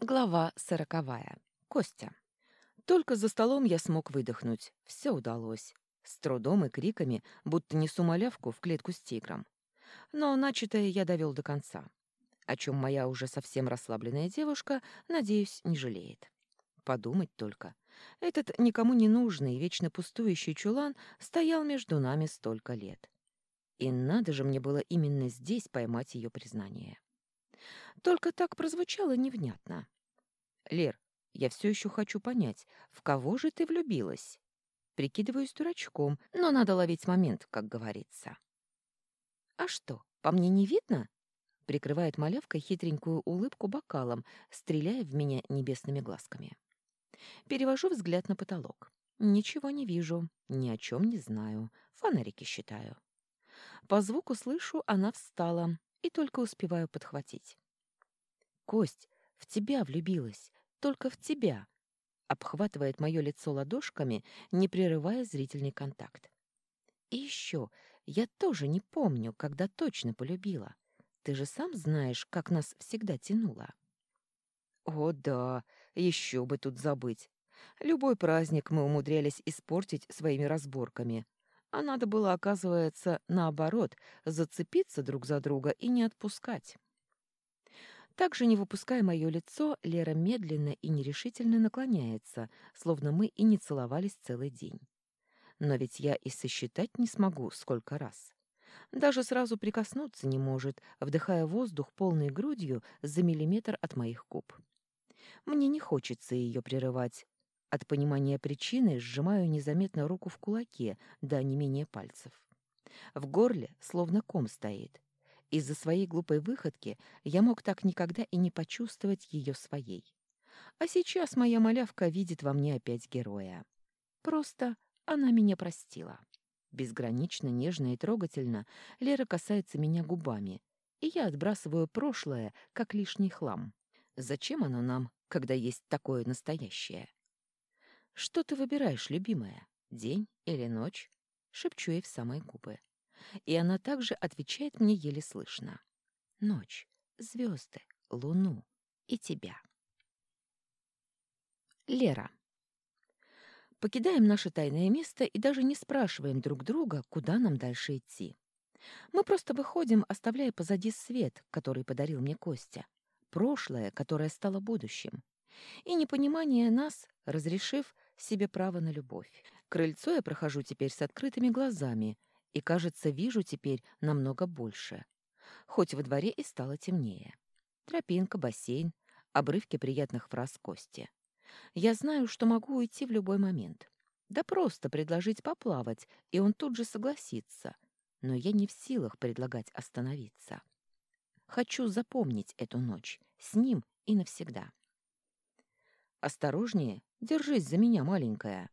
Глава сороковая. Костя. Только за столом я смог выдохнуть. Все удалось. С трудом и криками, будто несу малявку в клетку с тигром. Но начатое я довел до конца. О чем моя уже совсем расслабленная девушка, надеюсь, не жалеет. Подумать только. Этот никому не нужный, вечно пустующий чулан стоял между нами столько лет. И надо же мне было именно здесь поймать ее признание. Только так прозвучало невнятно. «Лер, я все еще хочу понять, в кого же ты влюбилась?» Прикидываюсь дурачком, но надо ловить момент, как говорится. «А что, по мне не видно?» Прикрывает малявка хитренькую улыбку бокалом, стреляя в меня небесными глазками. Перевожу взгляд на потолок. Ничего не вижу, ни о чем не знаю, фонарики считаю. По звуку слышу, она встала, и только успеваю подхватить. «Кость, в тебя влюбилась, только в тебя!» обхватывает мое лицо ладошками, не прерывая зрительный контакт. «И еще, я тоже не помню, когда точно полюбила. Ты же сам знаешь, как нас всегда тянуло». «О да, еще бы тут забыть. Любой праздник мы умудрялись испортить своими разборками, а надо было, оказывается, наоборот, зацепиться друг за друга и не отпускать. Также, не выпуская мое лицо, Лера медленно и нерешительно наклоняется, словно мы и не целовались целый день. Но ведь я и сосчитать не смогу, сколько раз. Даже сразу прикоснуться не может, вдыхая воздух полной грудью за миллиметр от моих губ. Мне не хочется ее прерывать, от понимания причины сжимаю незаметно руку в кулаке до не менее пальцев. В горле словно ком стоит. Из-за своей глупой выходки я мог так никогда и не почувствовать ее своей. А сейчас моя малявка видит во мне опять героя. Просто она меня простила. Безгранично, нежно и трогательно Лера касается меня губами, и я отбрасываю прошлое, как лишний хлам. Зачем оно нам, когда есть такое настоящее? «Что ты выбираешь, любимая? День или ночь?» Шепчу ей в самые губы. И она также отвечает мне еле слышно. «Ночь, звезды, луну и тебя». Лера. Покидаем наше тайное место и даже не спрашиваем друг друга, куда нам дальше идти. Мы просто выходим, оставляя позади свет, который подарил мне Костя, прошлое, которое стало будущим, и непонимание нас, разрешив себе право на любовь. Крыльцо я прохожу теперь с открытыми глазами и, кажется, вижу теперь намного больше. Хоть во дворе и стало темнее. Тропинка, бассейн, обрывки приятных фраз Кости. Я знаю, что могу уйти в любой момент. Да просто предложить поплавать, и он тут же согласится. Но я не в силах предлагать остановиться. Хочу запомнить эту ночь с ним и навсегда. «Осторожнее, держись за меня, маленькая!»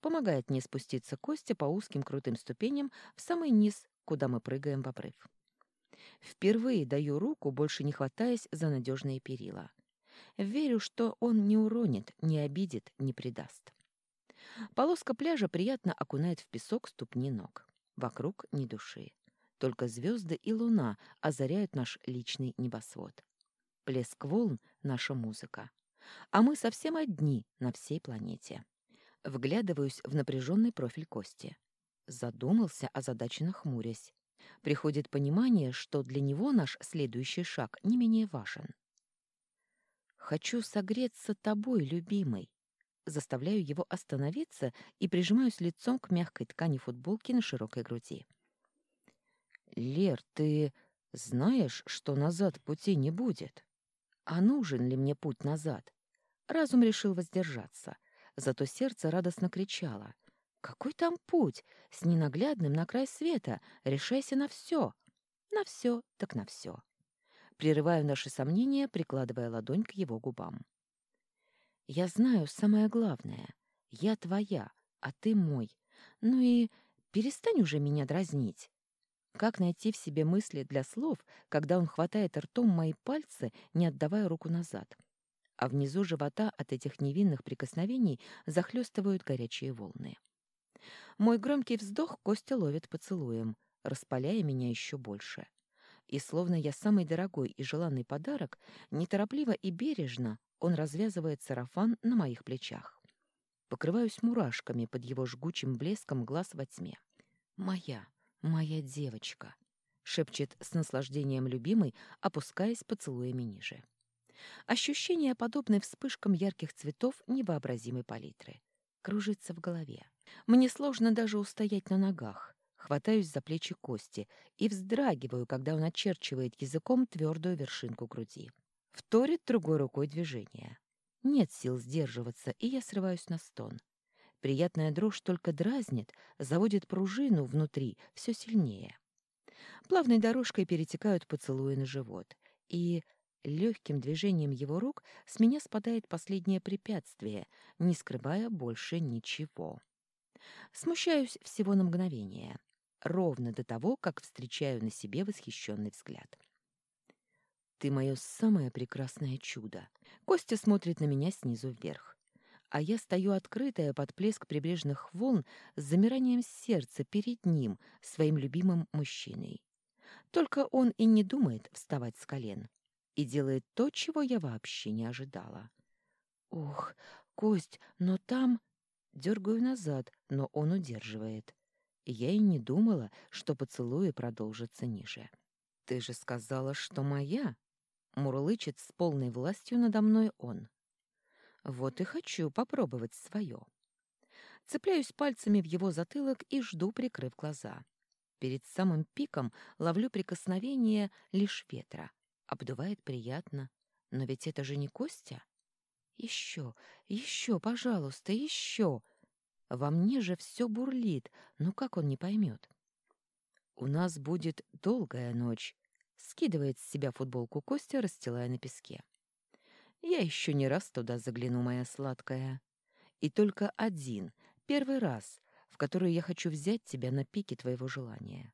Помогает мне спуститься Костя по узким крутым ступеням в самый низ, куда мы прыгаем в обрыв. Впервые даю руку, больше не хватаясь за надежные перила. Верю, что он не уронит, не обидит, не предаст. Полоска пляжа приятно окунает в песок ступни ног. Вокруг ни души. Только звезды и луна озаряют наш личный небосвод. Плеск волн — наша музыка а мы совсем одни на всей планете. Вглядываюсь в напряженный профиль Кости. Задумался, озадаченно хмурясь. Приходит понимание, что для него наш следующий шаг не менее важен. «Хочу согреться тобой, любимый». Заставляю его остановиться и прижимаюсь лицом к мягкой ткани футболки на широкой груди. «Лер, ты знаешь, что назад пути не будет? А нужен ли мне путь назад? Разум решил воздержаться, зато сердце радостно кричало. «Какой там путь? С ненаглядным на край света! Решайся на все!» «На все, так на все!» Прерываю наши сомнения, прикладывая ладонь к его губам. «Я знаю самое главное. Я твоя, а ты мой. Ну и перестань уже меня дразнить!» Как найти в себе мысли для слов, когда он хватает ртом мои пальцы, не отдавая руку назад? А внизу живота от этих невинных прикосновений захлестывают горячие волны. Мой громкий вздох Костя ловит поцелуем, распаляя меня еще больше. И словно я самый дорогой и желанный подарок, неторопливо и бережно он развязывает сарафан на моих плечах. Покрываюсь мурашками под его жгучим блеском глаз во тьме. «Моя, моя девочка!» — шепчет с наслаждением любимый, опускаясь поцелуями ниже. Ощущение, подобное вспышкам ярких цветов невообразимой палитры. Кружится в голове. Мне сложно даже устоять на ногах. Хватаюсь за плечи Кости и вздрагиваю, когда он очерчивает языком твердую вершинку груди. Вторит другой рукой движение. Нет сил сдерживаться, и я срываюсь на стон. Приятная дрожь только дразнит, заводит пружину внутри все сильнее. Плавной дорожкой перетекают поцелуи на живот. И легким движением его рук с меня спадает последнее препятствие, не скрывая больше ничего. Смущаюсь всего на мгновение ровно до того, как встречаю на себе восхищенный взгляд. «Ты мое самое прекрасное чудо!» Костя смотрит на меня снизу вверх. А я стою открытая под плеск прибрежных волн с замиранием сердца перед ним, своим любимым мужчиной. Только он и не думает вставать с колен. И делает то, чего я вообще не ожидала. «Ох, Кость, но там...» Дергаю назад, но он удерживает. Я и не думала, что поцелуи продолжатся ниже. «Ты же сказала, что моя!» — мурлычет с полной властью надо мной он. «Вот и хочу попробовать свое». Цепляюсь пальцами в его затылок и жду, прикрыв глаза. Перед самым пиком ловлю прикосновение лишь ветра. Обдувает приятно. Но ведь это же не Костя. Еще, еще, пожалуйста, еще. Во мне же все бурлит, ну как он не поймет? «У нас будет долгая ночь», — скидывает с себя футболку Костя, расстилая на песке. «Я еще не раз туда загляну, моя сладкая. И только один, первый раз, в который я хочу взять тебя на пике твоего желания».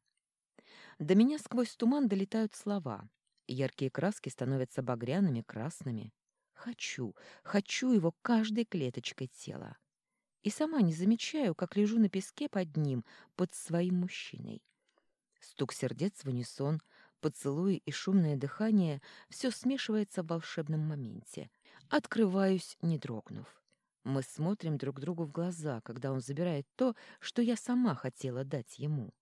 До меня сквозь туман долетают слова. Яркие краски становятся багряными, красными. Хочу, хочу его каждой клеточкой тела и сама не замечаю, как лежу на песке под ним, под своим мужчиной. Стук сердец в унисон, поцелуи и шумное дыхание — все смешивается в волшебном моменте. Открываюсь, не дрогнув. Мы смотрим друг другу в глаза, когда он забирает то, что я сама хотела дать ему.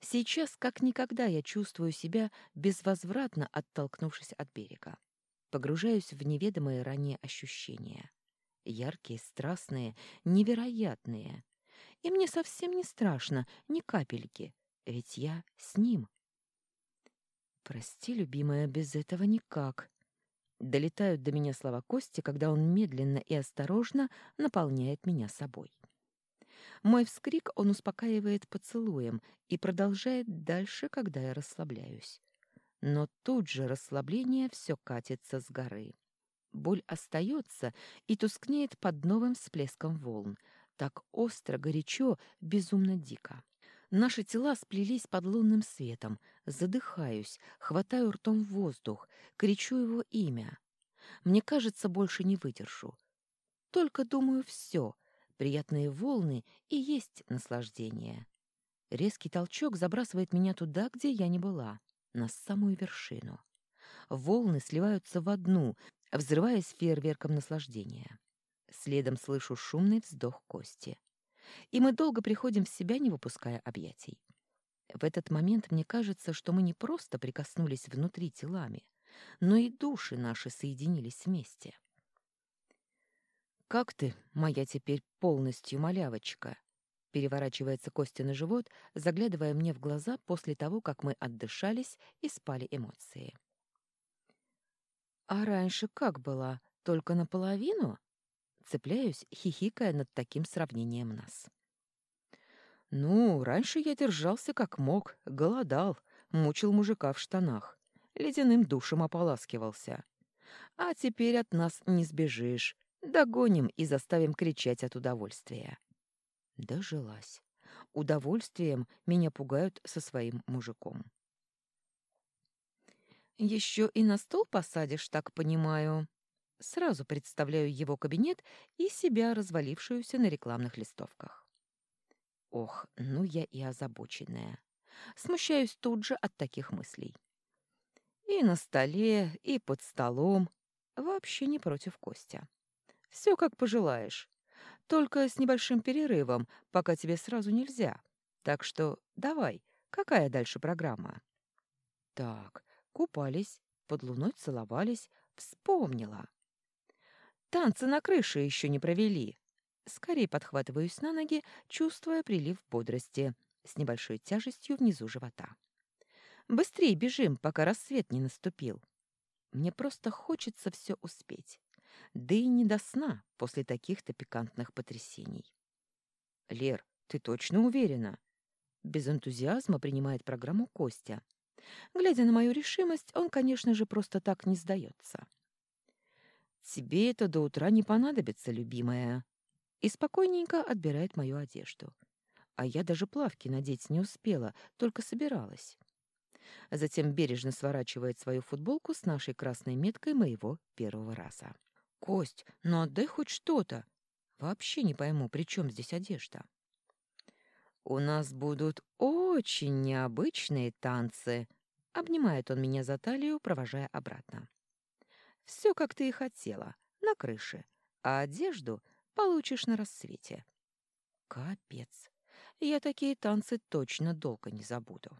Сейчас, как никогда, я чувствую себя безвозвратно оттолкнувшись от берега. Погружаюсь в неведомые ранее ощущения яркие, страстные, невероятные. И мне совсем не страшно, ни капельки, ведь я с ним. Прости, любимая, без этого никак. Долетают до меня слова Кости, когда он медленно и осторожно наполняет меня собой. Мой вскрик он успокаивает поцелуем и продолжает дальше, когда я расслабляюсь. Но тут же расслабление все катится с горы. Боль остается и тускнеет под новым всплеском волн. Так остро, горячо, безумно дико. Наши тела сплелись под лунным светом. Задыхаюсь, хватаю ртом воздух, кричу его имя. Мне кажется, больше не выдержу. Только думаю, все. Приятные волны и есть наслаждение. Резкий толчок забрасывает меня туда, где я не была, на самую вершину. Волны сливаются в одну, взрываясь фейерверком наслаждения. Следом слышу шумный вздох Кости. И мы долго приходим в себя, не выпуская объятий. В этот момент мне кажется, что мы не просто прикоснулись внутри телами, но и души наши соединились вместе. «Как ты, моя теперь полностью малявочка?» Переворачивается Костя на живот, заглядывая мне в глаза после того, как мы отдышались и спали эмоции. А раньше как было? Только наполовину? Цепляюсь, хихикая над таким сравнением нас. Ну, раньше я держался как мог, голодал, мучил мужика в штанах, ледяным душем ополаскивался. А теперь от нас не сбежишь, догоним и заставим кричать от удовольствия. Дожилась. Удовольствием меня пугают со своим мужиком. Еще и на стол посадишь, так понимаю. Сразу представляю его кабинет и себя, развалившуюся на рекламных листовках. Ох, ну я и озабоченная. Смущаюсь тут же от таких мыслей. И на столе, и под столом. Вообще не против Костя. Все как пожелаешь. Только с небольшим перерывом, пока тебе сразу нельзя. Так что давай, какая дальше программа? Так, купались, под луной целовались, вспомнила. Танцы на крыше еще не провели. Скорее подхватываюсь на ноги, чувствуя прилив бодрости, с небольшой тяжестью внизу живота. Быстрее бежим, пока рассвет не наступил. Мне просто хочется все успеть. Да и не до сна после таких-то пикантных потрясений. «Лер, ты точно уверена?» Без энтузиазма принимает программу Костя. Глядя на мою решимость, он, конечно же, просто так не сдается. «Тебе это до утра не понадобится, любимая». И спокойненько отбирает мою одежду. А я даже плавки надеть не успела, только собиралась. Затем бережно сворачивает свою футболку с нашей красной меткой моего первого раза. «Кость, ну отдай хоть что-то!» Вообще не пойму, при чем здесь одежда. «У нас будут очень необычные танцы», — обнимает он меня за талию, провожая обратно. «Все, как ты и хотела, на крыше, а одежду получишь на рассвете». «Капец! Я такие танцы точно долго не забуду».